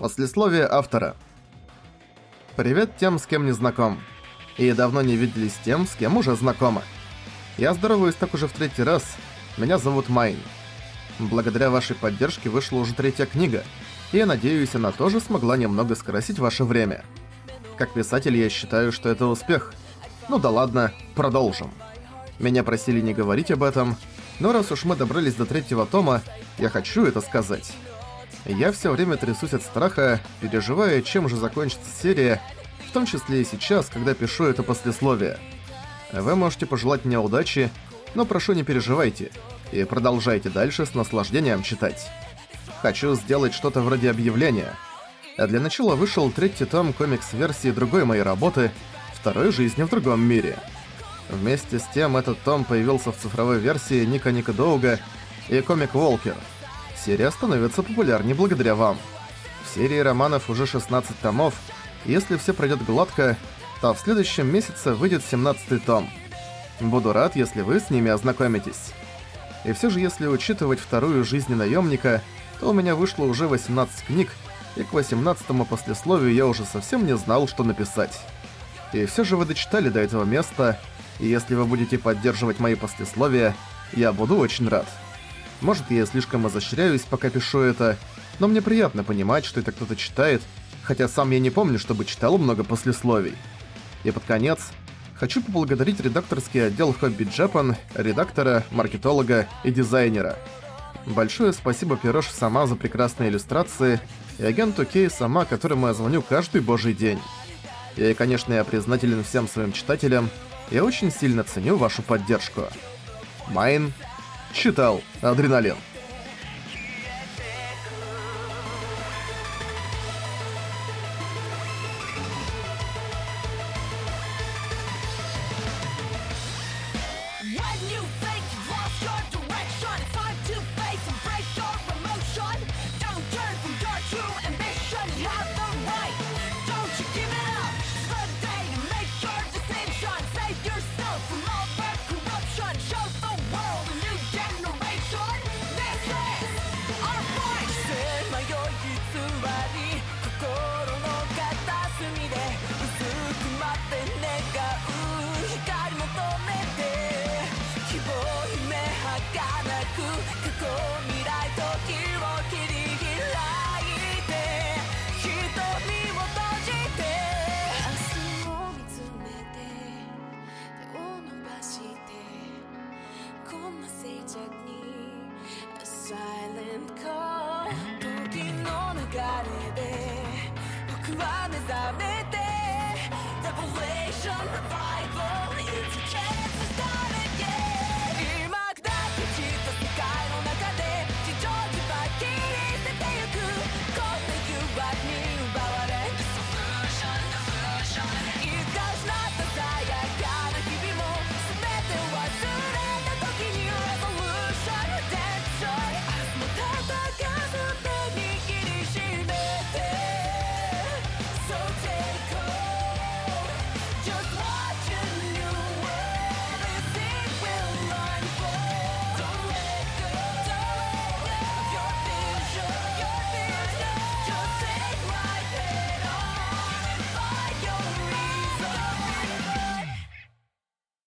Послесловие автора. Привет тем, с кем не знаком. И давно не виделись тем, с кем уже знакомы. Я здороваюсь так уже в третий раз. Меня зовут Майн. Благодаря вашей поддержке вышла уже третья книга, и я надеюсь, она тоже смогла немного скрасить ваше время. Как писатель я считаю, что это успех. Ну да ладно, продолжим. Меня просили не говорить об этом, но раз уж мы добрались до третьего тома, я хочу это сказать. Я все время трясусь от страха, переживая, чем же закончится серия, в том числе и сейчас, когда пишу это послесловие. Вы можете пожелать мне удачи, но прошу не переживайте и продолжайте дальше с наслаждением читать. Хочу сделать что-то вроде объявления. А для начала вышел третий том комикс-версии другой моей работы «Второй жизни в другом мире». Вместе с тем этот том появился в цифровой версии Ника Ника Доуга и Комик Волкер – Серия становится популярнее благодаря вам. В серии романов уже 16 томов, и если все пройдет гладко, то в следующем месяце выйдет 17 том. Буду рад, если вы с ними ознакомитесь. И все же, если учитывать вторую жизнь наемника, то у меня вышло уже 18 книг, и к 18-му послесловию я уже совсем не знал, что написать. И все же вы дочитали до этого места, и если вы будете поддерживать мои послесловия, я буду очень рад. Может, я слишком изощряюсь, пока пишу это, но мне приятно понимать, что это кто-то читает, хотя сам я не помню, чтобы читал много послесловий. И под конец, хочу поблагодарить редакторский отдел Hobby Japan, редактора, маркетолога и дизайнера. Большое спасибо Пирош сама за прекрасные иллюстрации и агенту Кей сама, которому я звоню каждый божий день. И, конечно, я признателен всем своим читателям, и очень сильно ценю вашу поддержку. Майн Читал «Адреналин». く過去未来時を切り開いて瞳を閉じて明日を見つめて手を伸ばしてこんな静寂に A silent の流れで僕は目覚めて。Revelation Revive